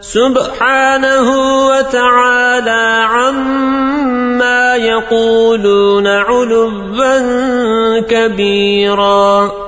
سبحانه وتعالى عما يقولون علبا كبيرا.